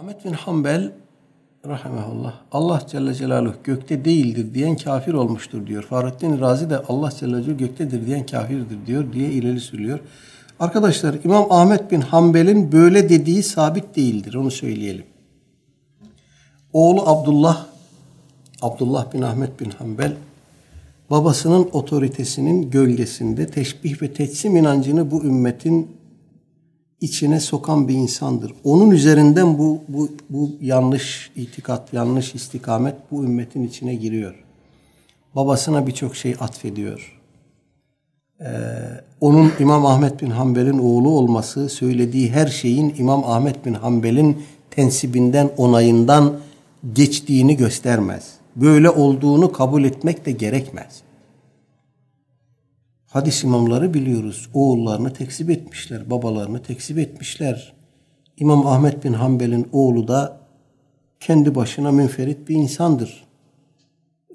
Ahmet bin Hanbel rahimahullah Allah Celle Celaluhu gökte değildir diyen kafir olmuştur diyor. Fahrettin Razi de Allah Celle Celaluhu göktedir diyen kafirdir diyor diye ileri sürüyor. Arkadaşlar İmam Ahmet bin Hanbel'in böyle dediği sabit değildir onu söyleyelim. Oğlu Abdullah Abdullah bin Ahmet bin Hanbel babasının otoritesinin gölgesinde teşbih ve teçsim inancını bu ümmetin içine sokan bir insandır. Onun üzerinden bu, bu, bu yanlış itikat, yanlış istikamet bu ümmetin içine giriyor. Babasına birçok şey atfediyor. Ee, onun İmam Ahmet bin Hanbel'in oğlu olması, söylediği her şeyin İmam Ahmet bin Hanbel'in tensibinden, onayından geçtiğini göstermez. Böyle olduğunu kabul etmek de gerekmez. Hadis imamları biliyoruz. Oğullarını tekzip etmişler, babalarını tekzip etmişler. İmam Ahmet bin Hanbel'in oğlu da kendi başına münferit bir insandır.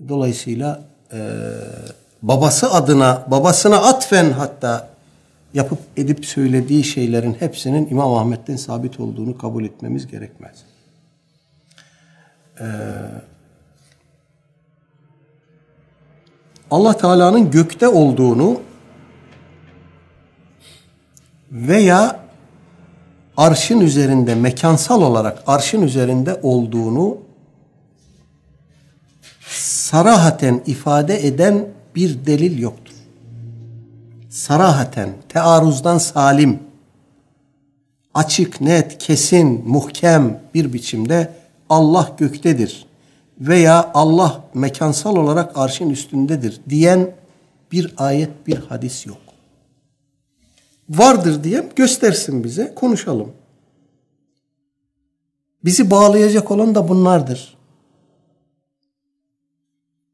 Dolayısıyla e, babası adına, babasına atfen hatta yapıp edip söylediği şeylerin hepsinin İmam Ahmet'ten sabit olduğunu kabul etmemiz gerekmez. Ee, Allah Teala'nın gökte olduğunu veya arşın üzerinde mekansal olarak arşın üzerinde olduğunu sarahaten ifade eden bir delil yoktur. Sarahaten, tearuzdan salim, açık, net, kesin, muhkem bir biçimde Allah göktedir veya Allah mekansal olarak arşın üstündedir diyen bir ayet, bir hadis yok. Vardır diye göstersin bize, konuşalım. Bizi bağlayacak olan da bunlardır.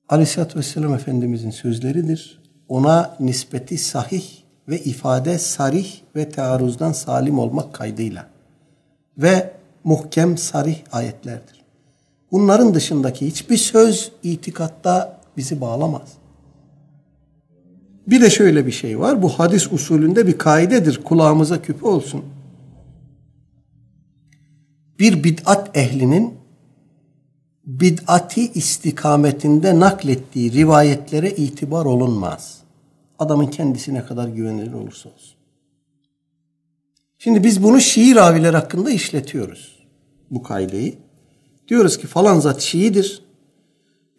Aleyhisselatü Vesselam Efendimizin sözleridir. Ona nispeti sahih ve ifade sarih ve tearruzdan salim olmak kaydıyla. Ve muhkem sarih ayetlerdir. Bunların dışındaki hiçbir söz itikatta bizi bağlamaz. Bir de şöyle bir şey var. Bu hadis usulünde bir kaidedir. Kulağımıza küpe olsun. Bir bid'at ehlinin bid'ati istikametinde naklettiği rivayetlere itibar olunmaz. Adamın kendisine kadar güvenilir olursa olsun. Şimdi biz bunu Şii raviler hakkında işletiyoruz. Bu kaideyi. Diyoruz ki falan zat Şiidir.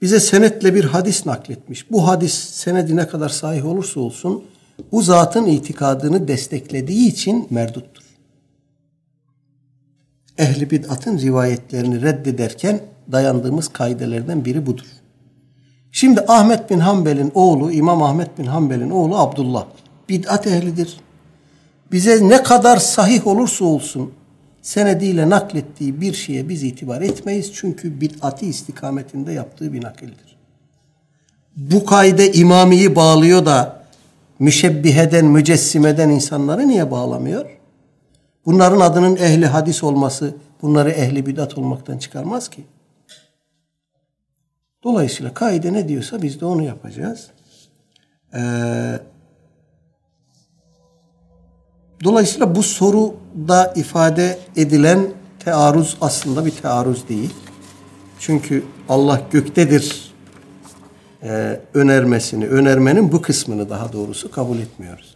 Bize senetle bir hadis nakletmiş. Bu hadis senedi ne kadar sahih olursa olsun bu zatın itikadını desteklediği için merduttur. Ehli bid'atın rivayetlerini reddederken dayandığımız kaidelerden biri budur. Şimdi Ahmet bin Hanbel'in oğlu, İmam Ahmet bin Hanbel'in oğlu Abdullah bid'at ehlidir. Bize ne kadar sahih olursa olsun senediyle naklettiği bir şeye biz itibar etmeyiz. Çünkü bid'ati istikametinde yaptığı bir nakildir. Bu kaide imamiyi bağlıyor da müşebbiheden, mücessimeden insanları niye bağlamıyor? Bunların adının ehli hadis olması bunları ehli bid'at olmaktan çıkarmaz ki. Dolayısıyla kaide ne diyorsa biz de onu yapacağız. Ee, dolayısıyla bu soruda ifade edilen tearuz aslında bir tearuz değil. Çünkü Allah göktedir e, önermesini, önermenin bu kısmını daha doğrusu kabul etmiyoruz.